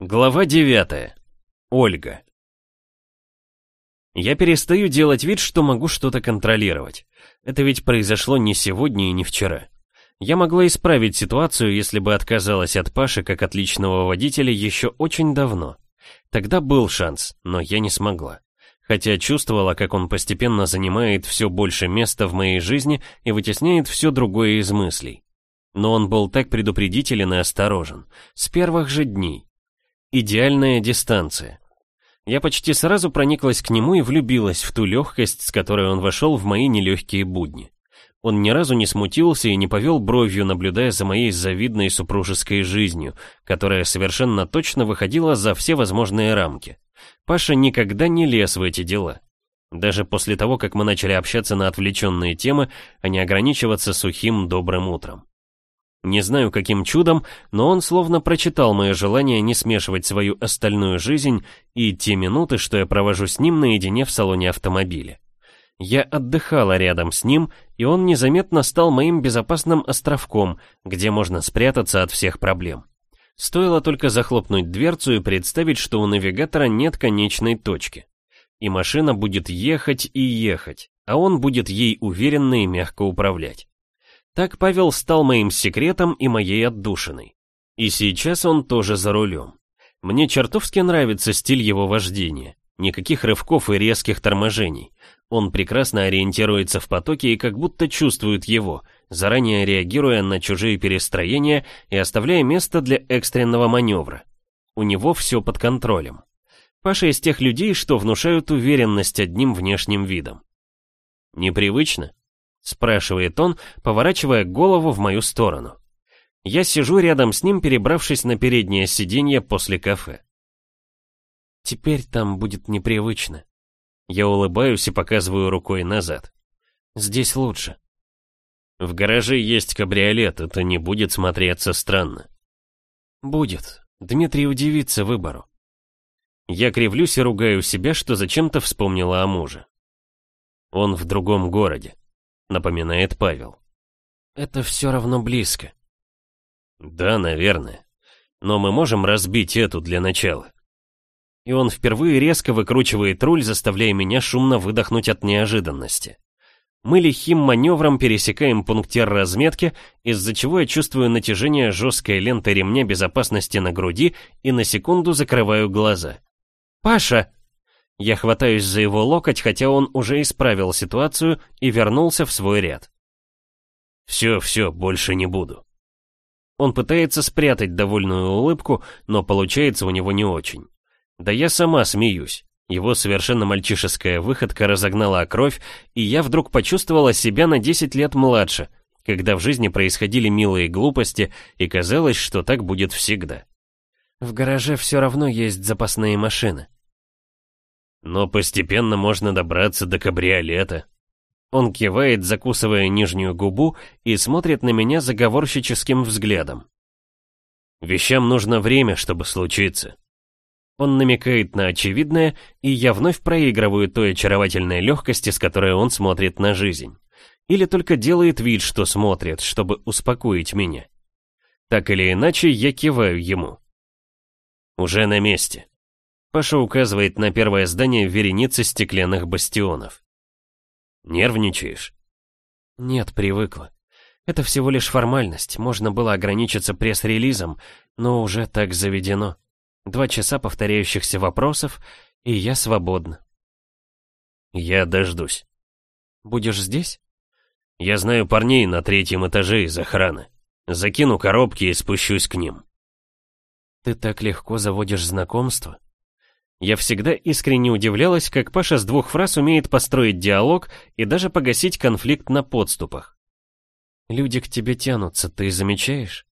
Глава 9. Ольга. Я перестаю делать вид, что могу что-то контролировать. Это ведь произошло не сегодня и не вчера. Я могла исправить ситуацию, если бы отказалась от Паши как отличного водителя еще очень давно. Тогда был шанс, но я не смогла. Хотя чувствовала, как он постепенно занимает все больше места в моей жизни и вытесняет все другое из мыслей. Но он был так предупредителен и осторожен. С первых же дней. Идеальная дистанция. Я почти сразу прониклась к нему и влюбилась в ту легкость, с которой он вошел в мои нелегкие будни. Он ни разу не смутился и не повел бровью, наблюдая за моей завидной супружеской жизнью, которая совершенно точно выходила за все возможные рамки. Паша никогда не лез в эти дела. Даже после того, как мы начали общаться на отвлеченные темы, а не ограничиваться сухим добрым утром. Не знаю, каким чудом, но он словно прочитал мое желание не смешивать свою остальную жизнь и те минуты, что я провожу с ним наедине в салоне автомобиля. Я отдыхала рядом с ним, и он незаметно стал моим безопасным островком, где можно спрятаться от всех проблем. Стоило только захлопнуть дверцу и представить, что у навигатора нет конечной точки. И машина будет ехать и ехать, а он будет ей уверенно и мягко управлять. Так Павел стал моим секретом и моей отдушиной. И сейчас он тоже за рулем. Мне чертовски нравится стиль его вождения. Никаких рывков и резких торможений. Он прекрасно ориентируется в потоке и как будто чувствует его, заранее реагируя на чужие перестроения и оставляя место для экстренного маневра. У него все под контролем. Паша из тех людей, что внушают уверенность одним внешним видом. Непривычно? Спрашивает он, поворачивая голову в мою сторону. Я сижу рядом с ним, перебравшись на переднее сиденье после кафе. Теперь там будет непривычно. Я улыбаюсь и показываю рукой назад. Здесь лучше. В гараже есть кабриолет, это не будет смотреться странно. Будет. Дмитрий удивится выбору. Я кривлюсь и ругаю себя, что зачем-то вспомнила о муже. Он в другом городе напоминает Павел. Это все равно близко. Да, наверное. Но мы можем разбить эту для начала. И он впервые резко выкручивает руль, заставляя меня шумно выдохнуть от неожиданности. Мы лихим маневром пересекаем пунктир разметки, из-за чего я чувствую натяжение жесткой ленты ремня безопасности на груди и на секунду закрываю глаза. «Паша!» Я хватаюсь за его локоть, хотя он уже исправил ситуацию и вернулся в свой ряд. «Все, все, больше не буду». Он пытается спрятать довольную улыбку, но получается у него не очень. Да я сама смеюсь. Его совершенно мальчишеская выходка разогнала кровь, и я вдруг почувствовала себя на 10 лет младше, когда в жизни происходили милые глупости, и казалось, что так будет всегда. В гараже все равно есть запасные машины. Но постепенно можно добраться до кабриолета. Он кивает, закусывая нижнюю губу, и смотрит на меня заговорщическим взглядом. Вещам нужно время, чтобы случиться. Он намекает на очевидное, и я вновь проигрываю той очаровательной легкости, с которой он смотрит на жизнь. Или только делает вид, что смотрит, чтобы успокоить меня. Так или иначе, я киваю ему. Уже на месте. Паша указывает на первое здание вереницы стеклянных бастионов. «Нервничаешь?» «Нет, привыкла. Это всего лишь формальность, можно было ограничиться пресс-релизом, но уже так заведено. Два часа повторяющихся вопросов, и я свободна». «Я дождусь». «Будешь здесь?» «Я знаю парней на третьем этаже из охраны. Закину коробки и спущусь к ним». «Ты так легко заводишь знакомство?» Я всегда искренне удивлялась, как Паша с двух фраз умеет построить диалог и даже погасить конфликт на подступах. «Люди к тебе тянутся, ты замечаешь?»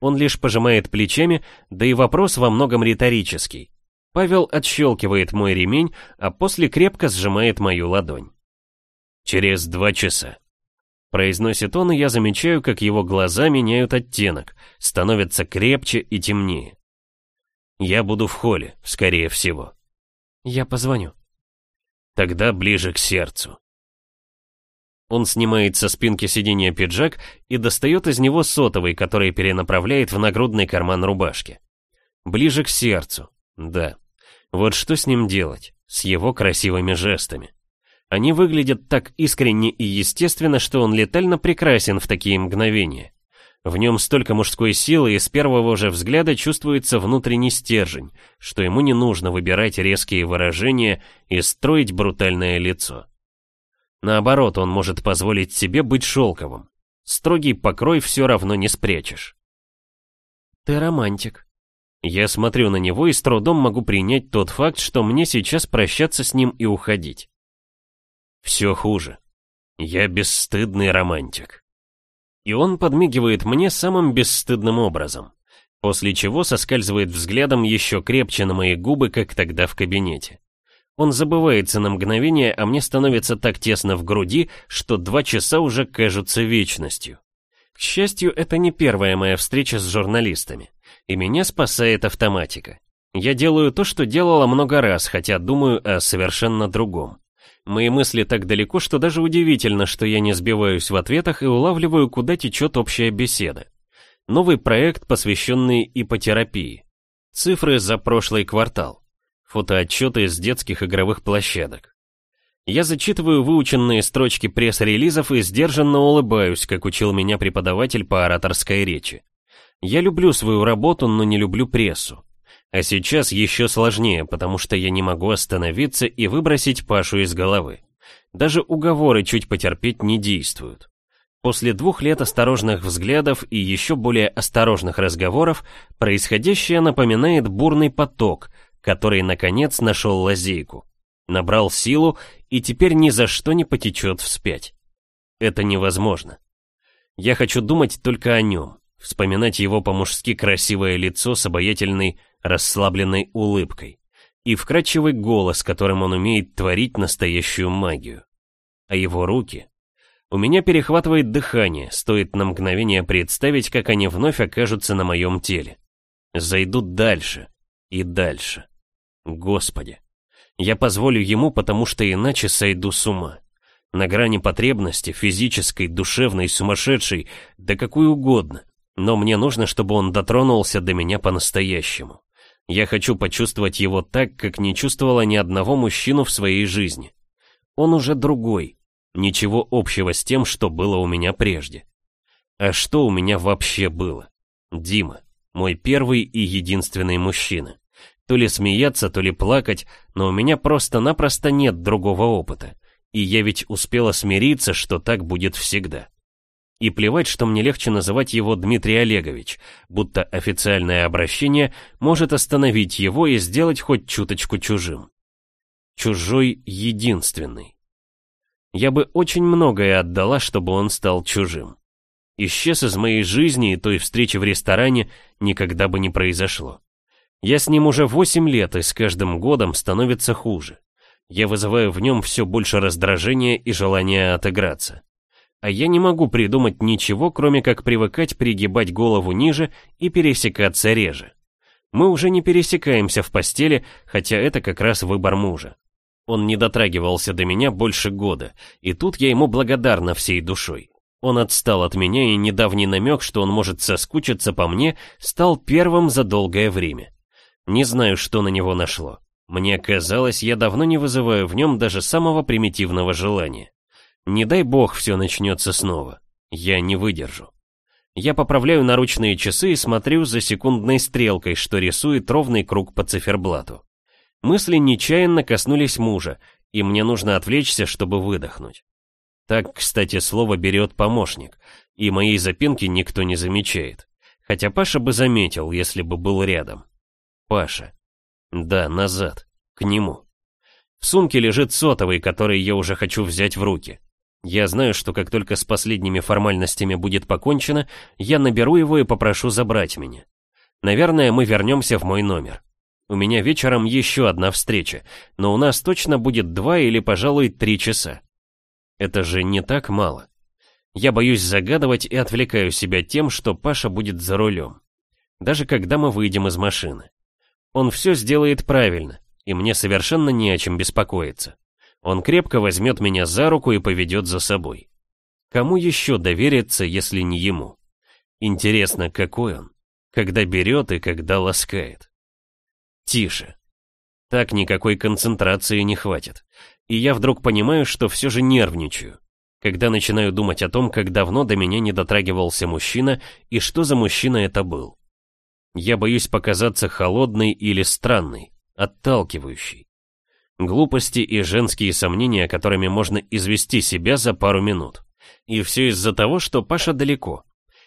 Он лишь пожимает плечами, да и вопрос во многом риторический. Павел отщелкивает мой ремень, а после крепко сжимает мою ладонь. «Через два часа», — произносит он, и я замечаю, как его глаза меняют оттенок, становятся крепче и темнее. Я буду в холле, скорее всего. Я позвоню. Тогда ближе к сердцу. Он снимает со спинки сиденья пиджак и достает из него сотовый, который перенаправляет в нагрудный карман рубашки. Ближе к сердцу, да. Вот что с ним делать, с его красивыми жестами. Они выглядят так искренне и естественно, что он летально прекрасен в такие мгновения. В нем столько мужской силы, и с первого же взгляда чувствуется внутренний стержень, что ему не нужно выбирать резкие выражения и строить брутальное лицо. Наоборот, он может позволить себе быть шелковым. Строгий покрой все равно не спрячешь. «Ты романтик», я смотрю на него и с трудом могу принять тот факт, что мне сейчас прощаться с ним и уходить. Все хуже. Я бесстыдный романтик. И он подмигивает мне самым бесстыдным образом, после чего соскальзывает взглядом еще крепче на мои губы, как тогда в кабинете. Он забывается на мгновение, а мне становится так тесно в груди, что два часа уже кажутся вечностью. К счастью, это не первая моя встреча с журналистами и меня спасает автоматика. Я делаю то, что делала много раз, хотя думаю о совершенно другом. Мои мысли так далеко, что даже удивительно, что я не сбиваюсь в ответах и улавливаю, куда течет общая беседа. Новый проект, посвященный ипотерапии. Цифры за прошлый квартал. Фотоотчеты с детских игровых площадок. Я зачитываю выученные строчки пресс-релизов и сдержанно улыбаюсь, как учил меня преподаватель по ораторской речи. Я люблю свою работу, но не люблю прессу. А сейчас еще сложнее, потому что я не могу остановиться и выбросить Пашу из головы. Даже уговоры чуть потерпеть не действуют. После двух лет осторожных взглядов и еще более осторожных разговоров, происходящее напоминает бурный поток, который, наконец, нашел лазейку. Набрал силу и теперь ни за что не потечет вспять. Это невозможно. Я хочу думать только о нем вспоминать его по-мужски красивое лицо с обаятельной, расслабленной улыбкой и вкрадчивый голос, которым он умеет творить настоящую магию. А его руки... У меня перехватывает дыхание, стоит на мгновение представить, как они вновь окажутся на моем теле. Зайдут дальше и дальше. Господи, я позволю ему, потому что иначе сойду с ума. На грани потребности, физической, душевной, сумасшедшей, да какой угодно. Но мне нужно, чтобы он дотронулся до меня по-настоящему. Я хочу почувствовать его так, как не чувствовала ни одного мужчину в своей жизни. Он уже другой. Ничего общего с тем, что было у меня прежде. А что у меня вообще было? Дима, мой первый и единственный мужчина. То ли смеяться, то ли плакать, но у меня просто-напросто нет другого опыта. И я ведь успела смириться, что так будет всегда. И плевать, что мне легче называть его Дмитрий Олегович, будто официальное обращение может остановить его и сделать хоть чуточку чужим. Чужой единственный. Я бы очень многое отдала, чтобы он стал чужим. Исчез из моей жизни, и той встречи в ресторане никогда бы не произошло. Я с ним уже 8 лет, и с каждым годом становится хуже. Я вызываю в нем все больше раздражения и желания отыграться. А я не могу придумать ничего, кроме как привыкать пригибать голову ниже и пересекаться реже. Мы уже не пересекаемся в постели, хотя это как раз выбор мужа. Он не дотрагивался до меня больше года, и тут я ему благодарна всей душой. Он отстал от меня, и недавний намек, что он может соскучиться по мне, стал первым за долгое время. Не знаю, что на него нашло. Мне казалось, я давно не вызываю в нем даже самого примитивного желания. Не дай бог все начнется снова. Я не выдержу. Я поправляю наручные часы и смотрю за секундной стрелкой, что рисует ровный круг по циферблату. Мысли нечаянно коснулись мужа, и мне нужно отвлечься, чтобы выдохнуть. Так, кстати, слово берет помощник, и моей запинки никто не замечает. Хотя Паша бы заметил, если бы был рядом. Паша. Да, назад. К нему. В сумке лежит сотовый, который я уже хочу взять в руки. Я знаю, что как только с последними формальностями будет покончено, я наберу его и попрошу забрать меня. Наверное, мы вернемся в мой номер. У меня вечером еще одна встреча, но у нас точно будет два или, пожалуй, три часа. Это же не так мало. Я боюсь загадывать и отвлекаю себя тем, что Паша будет за рулем. Даже когда мы выйдем из машины. Он все сделает правильно, и мне совершенно не о чем беспокоиться. Он крепко возьмет меня за руку и поведет за собой. Кому еще довериться, если не ему? Интересно, какой он? Когда берет и когда ласкает. тише. Так никакой концентрации не хватит. И я вдруг понимаю, что все же нервничаю. Когда начинаю думать о том, как давно до меня не дотрагивался мужчина и что за мужчина это был. Я боюсь показаться холодной или странной, отталкивающей. Глупости и женские сомнения, которыми можно извести себя за пару минут. И все из-за того, что Паша далеко.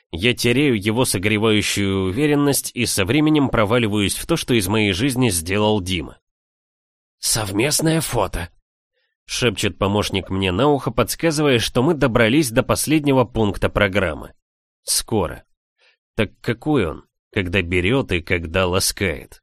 Я теряю его согревающую уверенность и со временем проваливаюсь в то, что из моей жизни сделал Дима. «Совместное фото», — шепчет помощник мне на ухо, подсказывая, что мы добрались до последнего пункта программы. Скоро. Так какой он, когда берет и когда ласкает?